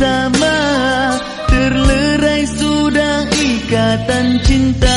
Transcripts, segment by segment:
bersama Terlerai sudah ikatan cinta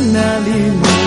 那里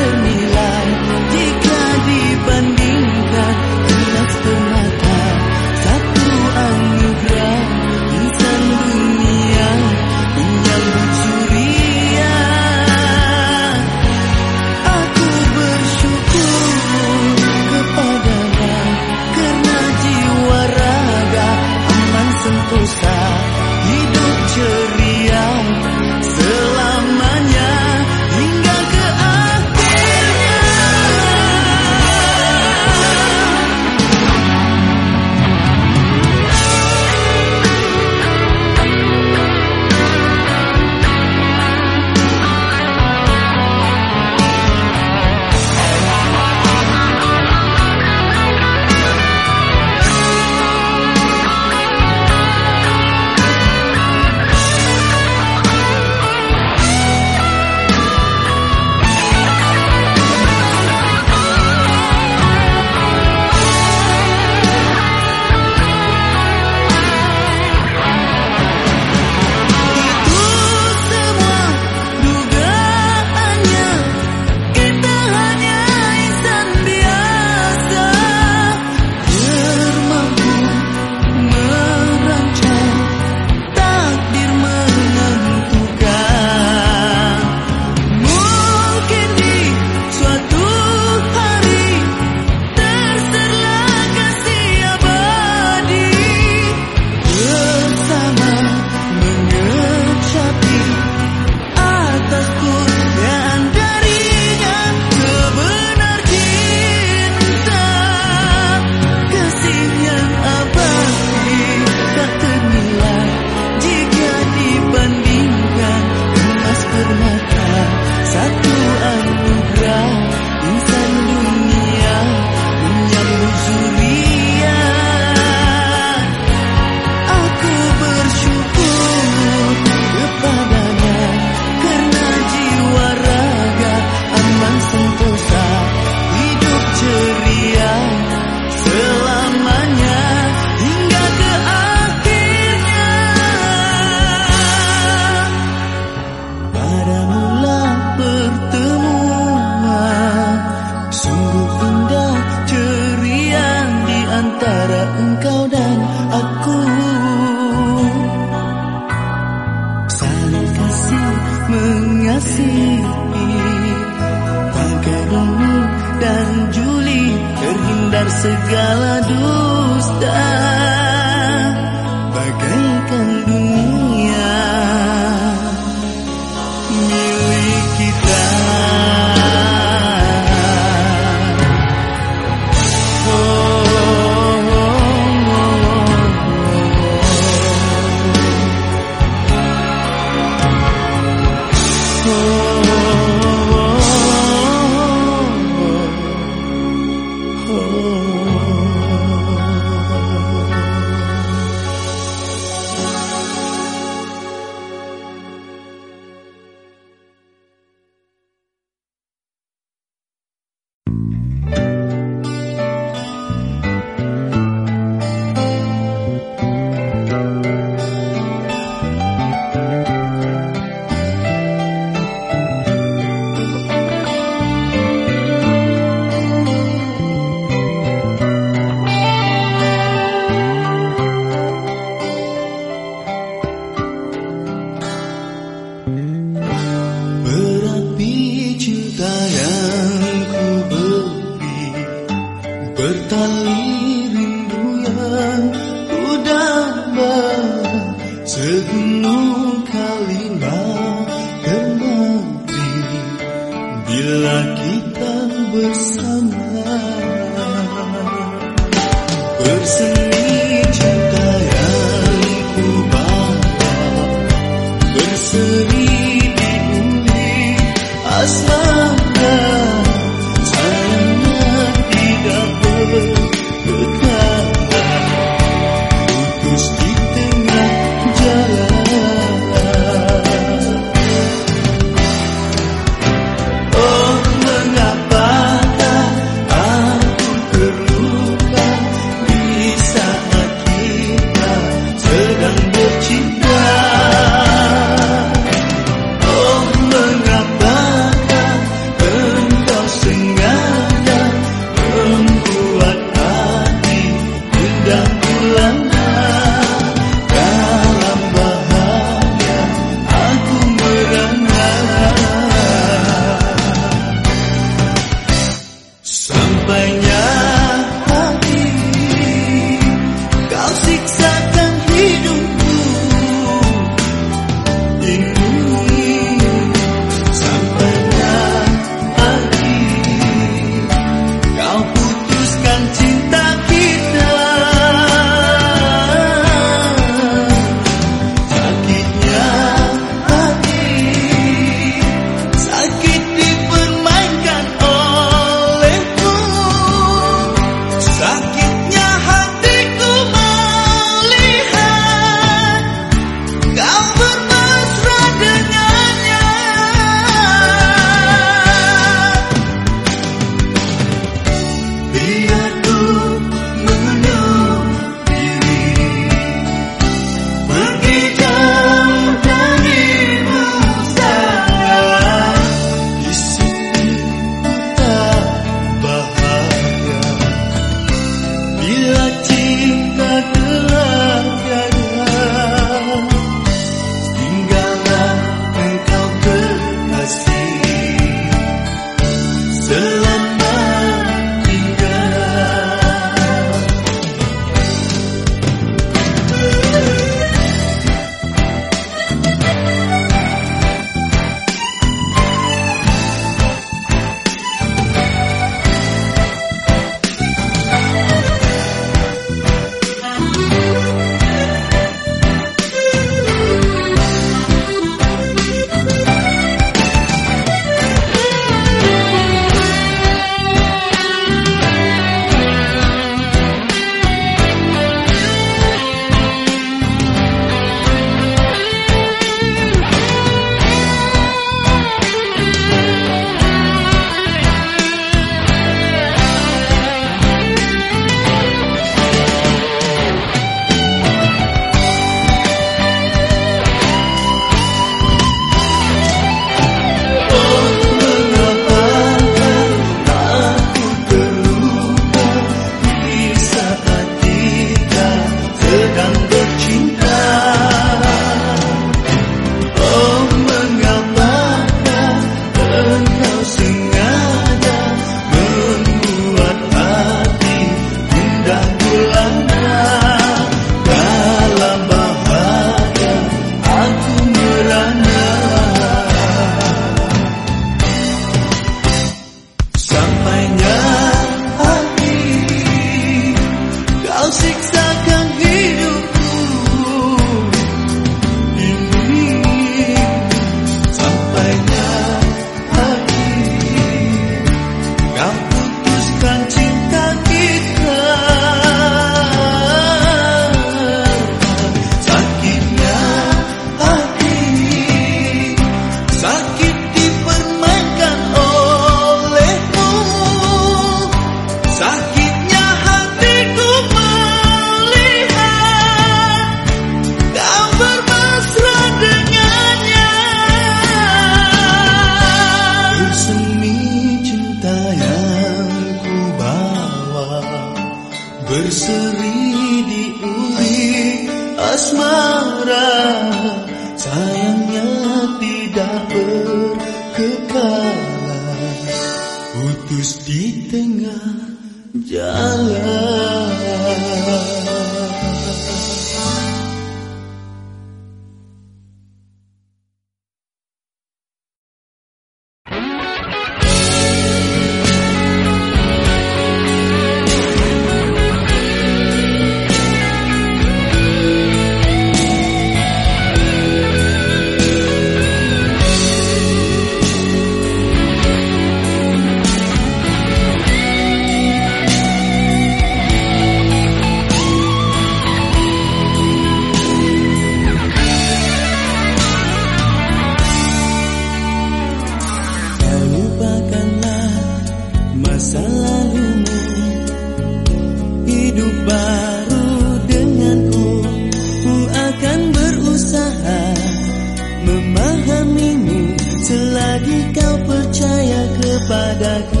kau percaya kepadaku.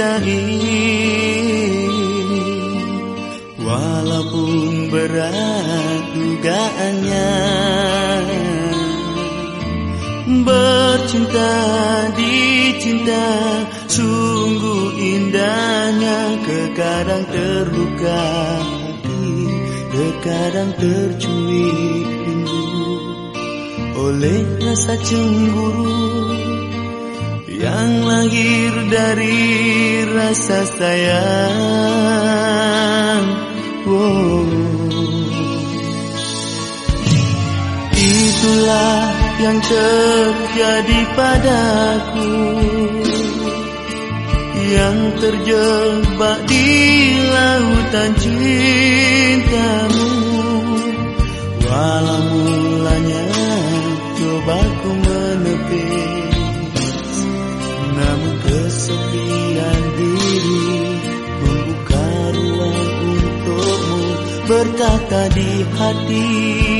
cintai Walaupun berat dugaannya Bercinta dicinta Sungguh indahnya Kekadang terluka hati Kekadang tercuit rindu. Oleh rasa cemburu Yang lagi dari rasa sayang. Wow. Itulah yang terjadi padaku. Yang terjebak di lautan cintamu. Walau berkata di hati.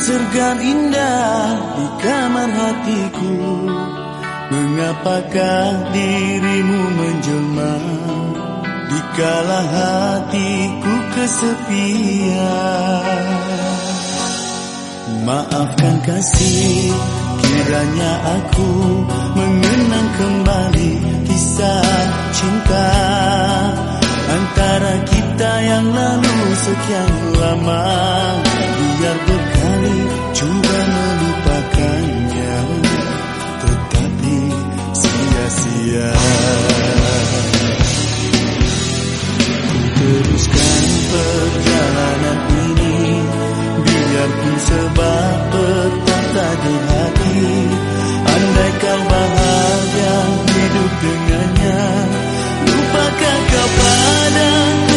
Sergam indah di kamar hatiku. Mengapakah dirimu menjelma? Di kala hatiku kesepian. Maafkan kasih Kiranya aku mengenang kembali Kisah cinta Antara kita yang lalu sekian lama biar berkali juga melupakannya. Tetapi sia-sia. Kuteruskan perjalanan ini. Biarpun sebab bertata di hati. Andaikan bahagia hidup dengannya. Lupakan kau padanya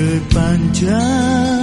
Bisakah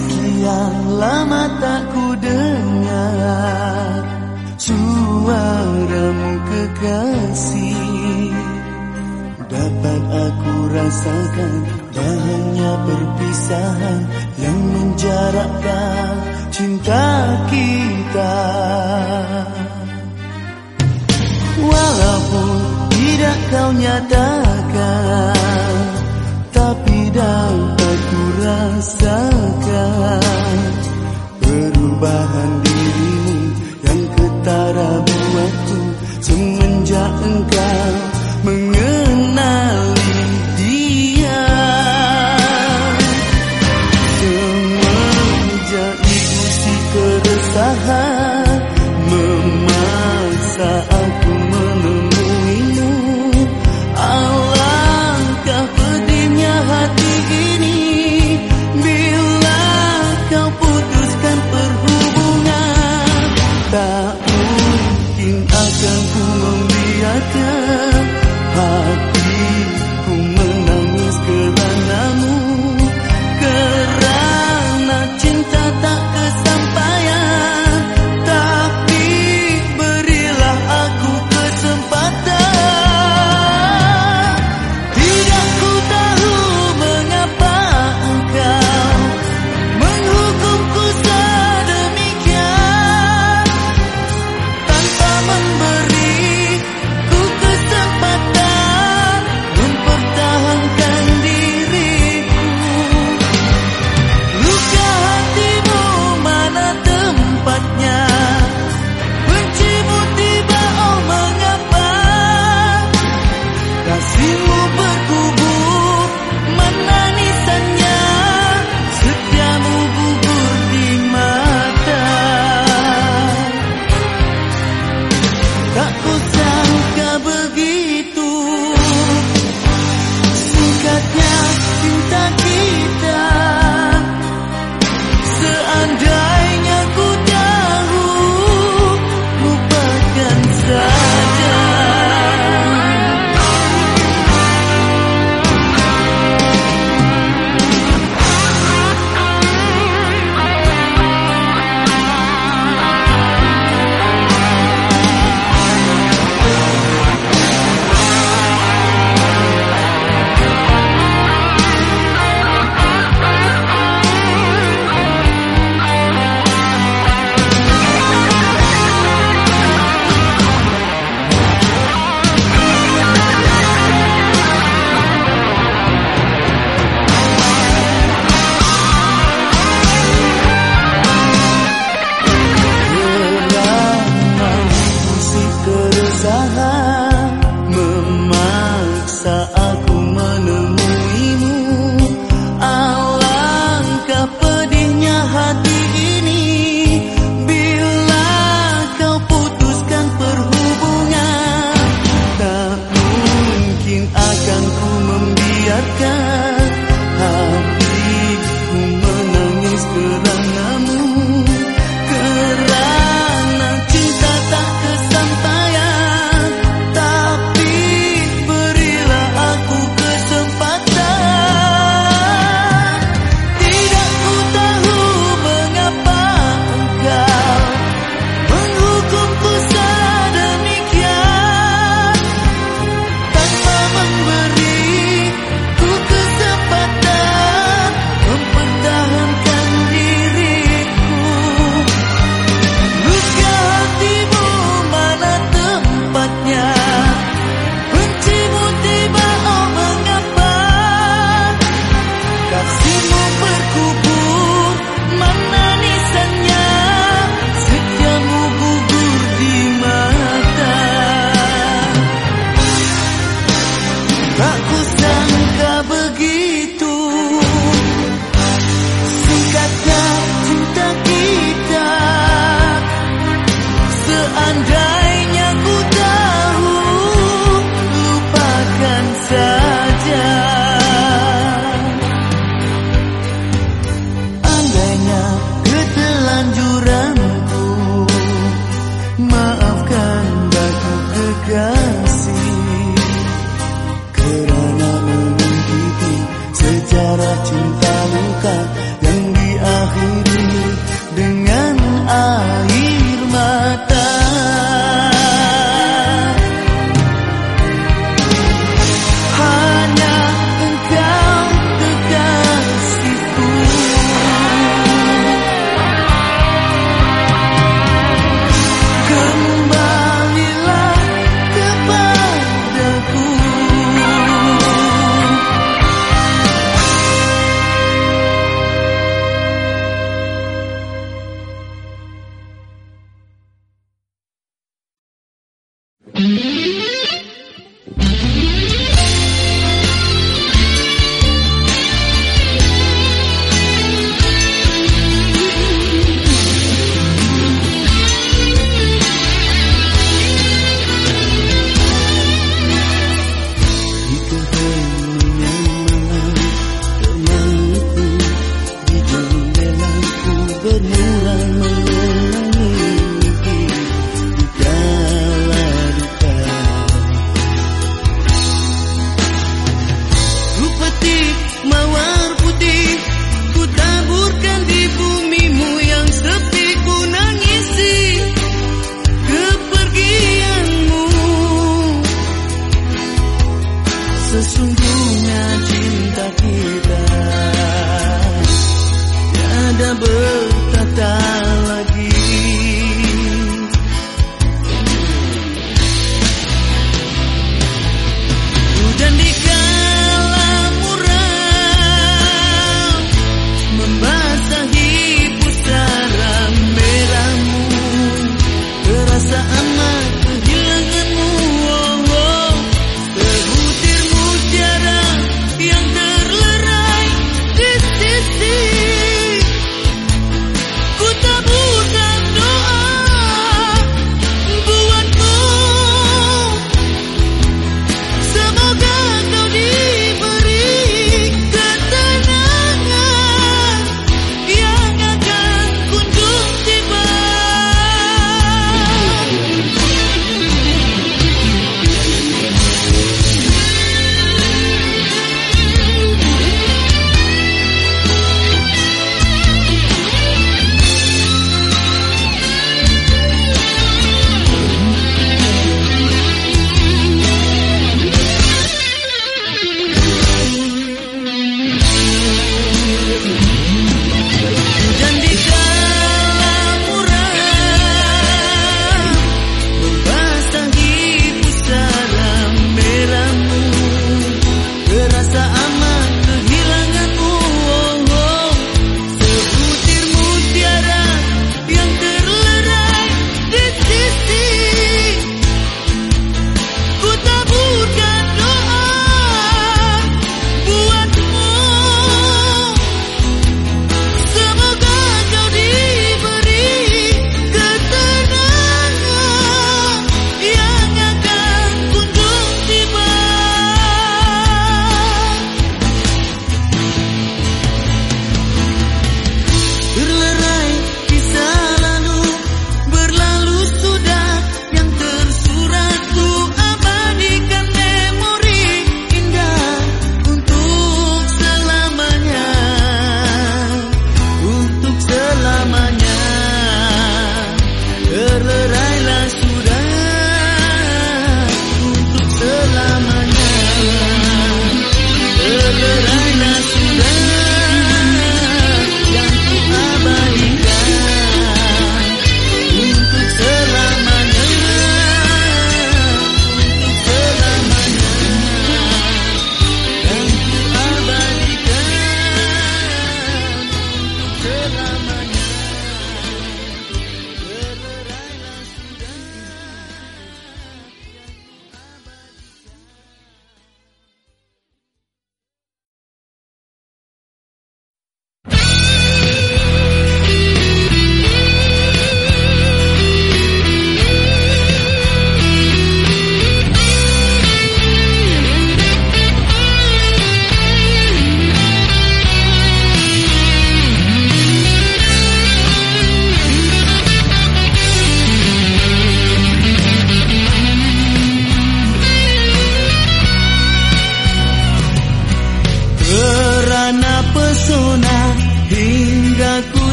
Sekian lama tak ku dengar Suaramu kekasih. Dapat aku rasakan bahannya perpisahan Yang menjarakkan cinta kita. Walaupun tidak kau nyatakan Tapi dalam rasakan perubahan dirimu yang ketara buatku semenjak engkau mengerti